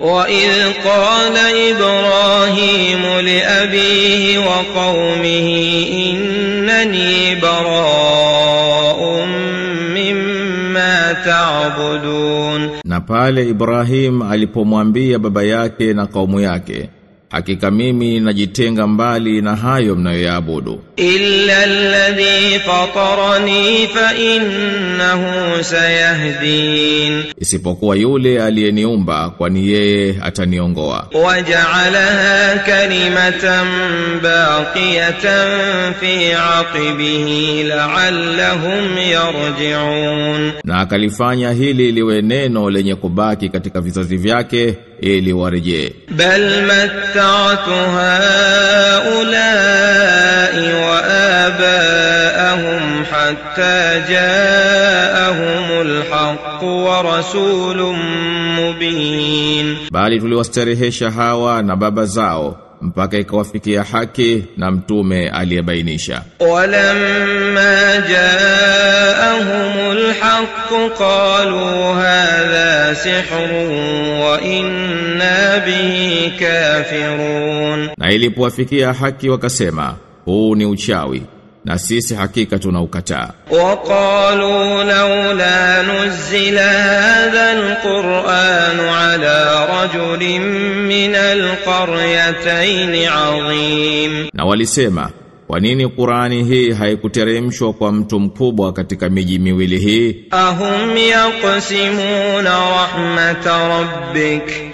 وإذ قال إبراهيم لأبيه وقومه إنني براء مما تعبدون Na pale Ibrahim alipomwambia baba yake na kaumu yake, hakika mimi najitenga mbali na hayo mnayoyaabudu, إلا الذي فطرني فإنه سيهدين isipokuwa yule aliyeniumba, kwani yeye ataniongoa. وجعلها كلمة باقية في عقبه لعلهم يرجعون Na akalifanya hili liwe neno lenye kubaki katika vizazi vyake ili warejee. بل متعت هؤلاء وآباءهم حتى جاءهم الحق ورسول مبين Bali tuliwastarehesha hawa na baba zao mpaka ikawafikia haki na mtume aliyebainisha. ولما جاءهم الحق قالوا هذا سحر وإنا به كافرون Na ilipowafikia haki wakasema, huu ni uchawi na sisi hakika tunaukataa. Waqalu laula nuzila hadha alquran ala rajulin min alqaryatayn azim, na walisema kwa nini Qurani hii haikuteremshwa kwa mtu mkubwa katika miji miwili hii? Ahum yaqsimuna rahmat rabbik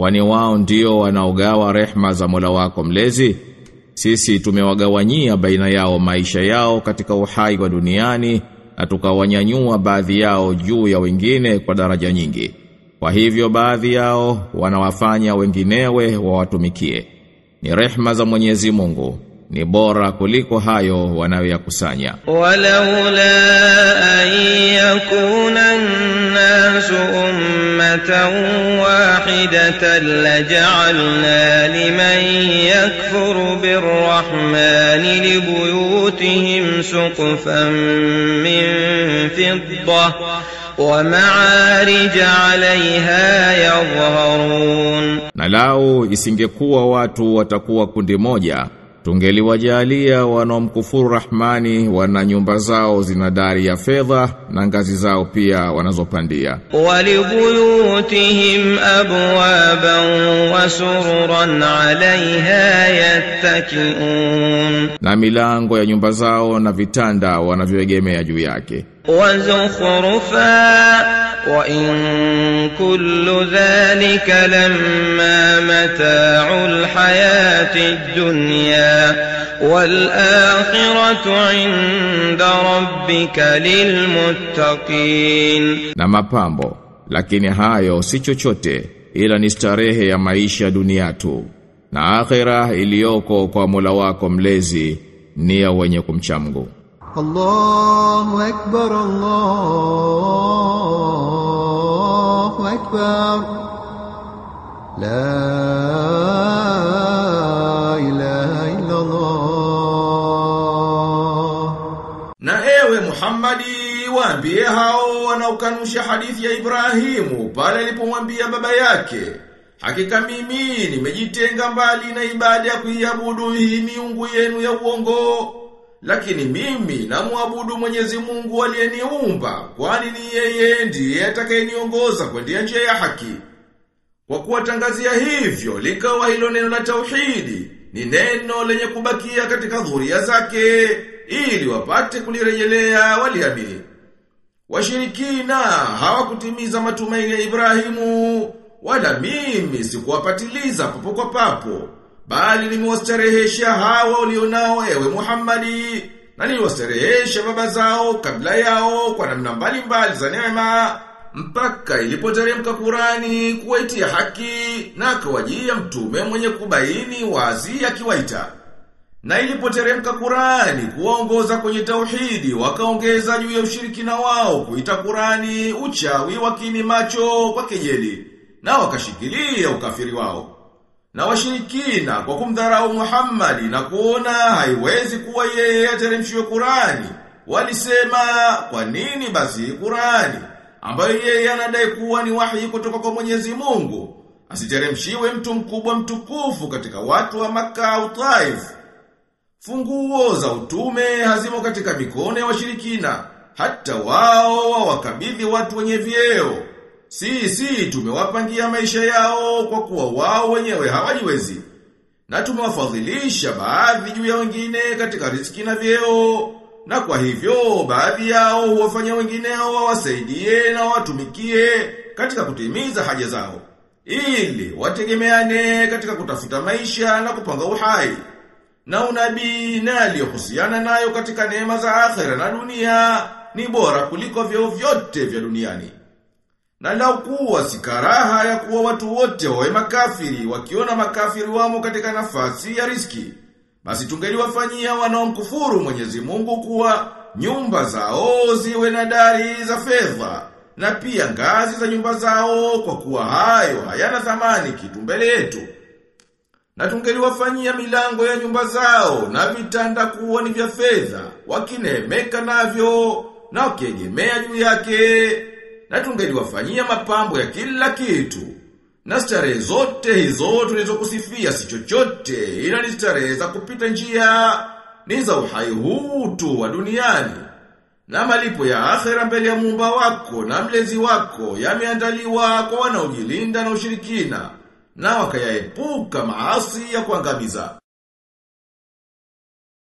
Kwani wao ndio wanaogawa rehma za Mola wako mlezi? Sisi tumewagawanyia baina yao maisha yao katika uhai wa duniani na tukawanyanyua baadhi yao juu ya wengine kwa daraja nyingi. Kwa hivyo baadhi yao wanawafanya wenginewe wawatumikie. Ni rehma za Mwenyezi Mungu ni bora kuliko hayo wanayoyakusanya. Walaula an yakuna an-nasu ummatan wa واحدة لجعلنا لمن يكفر بالرحمن لبيوتهم سقفا من فضة ومعارج عليها يظهرون Na lau isingekuwa watu watakuwa kundi moja, Tungeliwajalia wanaomkufuru Rahmani wana nyumba zao zina dari ya fedha na ngazi zao pia wanazopandia. Walibuyutihim abwaban wa sururan 'alayha yattaki'un na milango ya nyumba zao na vitanda wanavyoegemea juu yake. Wa zukhrufa wa in kullu dhalika lamma mata'ul hayatid dunya wal akhiratu 'inda rabbika lilmuttaqin na mapambo. Lakini hayo si chochote ila ni starehe ya maisha dunia tu na akhira iliyoko kwa Mola wako mlezi ni ya wenye kumcha Mungu. Allahu akbar Allahu akbar La ilaha illa Allah Na ewe Muhammadi waambie hao wanaokanusha hadithi ya Ibrahimu pale alipomwambia baba yake Hakika mimi nimejitenga mbali na ibada ya kuiabudu hii miungu yenu ya uongo lakini mimi namwabudu Mwenyezi Mungu aliyeniumba kwani ni yeye ndiye atakayeniongoza kwenda njia ya haki kwa kuwatangazia hivyo likawa hilo neno la tauhidi ni neno lenye kubakia katika dhuria zake ili wapate kulirejelea waliamini. Washirikina hawakutimiza matumaini ya Ibrahimu wala mimi sikuwapatiliza papo kwa papo bali nimewastarehesha hawa ulionao ewe Muhammadi na niliwastarehesha baba zao kabla yao kwa namna mbalimbali za neema mpaka ilipoteremka Kurani kuwaitia haki na akawajia mtume mwenye kubaini wazi akiwaita. Na ilipoteremka Kurani kuwaongoza kwenye tauhidi wakaongeza juu ya ushirikina wao kuita Kurani uchawi wakini macho kwa kejeli na wakashikilia ukafiri wao. Na washirikina kwa kumdharau Muhammadi na kuona haiwezi kuwa yeye ateremshiwe Qurani, walisema kwa nini basi Qurani ambayo yeye anadai kuwa ni wahi kutoka kwa Mwenyezi Mungu asiteremshiwe mtu mkubwa mtukufu katika watu wa Makka au Taif Funguo za utume hazimo katika mikono ya washirikina, hata wao wakabidhi watu wenye vyeo. Sisi tumewapangia maisha yao kwa kuwa wao wenyewe hawajiwezi. Na tumewafadhilisha baadhi juu ya wengine katika riziki na vyeo. Na kwa hivyo baadhi yao huwafanya wengineo wawasaidie na watumikie katika kutimiza haja zao. Ili wategemeane katika kutafuta maisha na kupanga uhai na unabii na aliyohusiana nayo katika neema za akhera na dunia ni bora kuliko vyeo vyote vya duniani. Na lau kuwa si karaha ya kuwa watu wote wawe makafiri wakiona makafiri wamo katika nafasi ya riski. Basi tungeliwafanyia wanaomkufuru Mwenyezi Mungu kuwa nyumba zao ziwe na dari za fedha na pia ngazi za nyumba zao kwa kuwa hayo hayana thamani kitu mbele yetu. Na tungeliwafanyia milango ya nyumba zao na vitanda kuwa ni vya fedha, wakinemeka navyo na wakiegemea juu yake. Na tungeliwafanyia mapambo ya kila kitu. Na starehe zote hizo tulizokusifia si chochote ila ni starehe za kupita njia ni za uhai huu tu wa duniani. Na malipo ya akhera mbele ya muumba wako na mlezi wako yameandaliwa kwa wanaojilinda na ushirikina na wakayaepuka maasi ya kuangamiza.